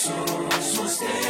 So sono stelle.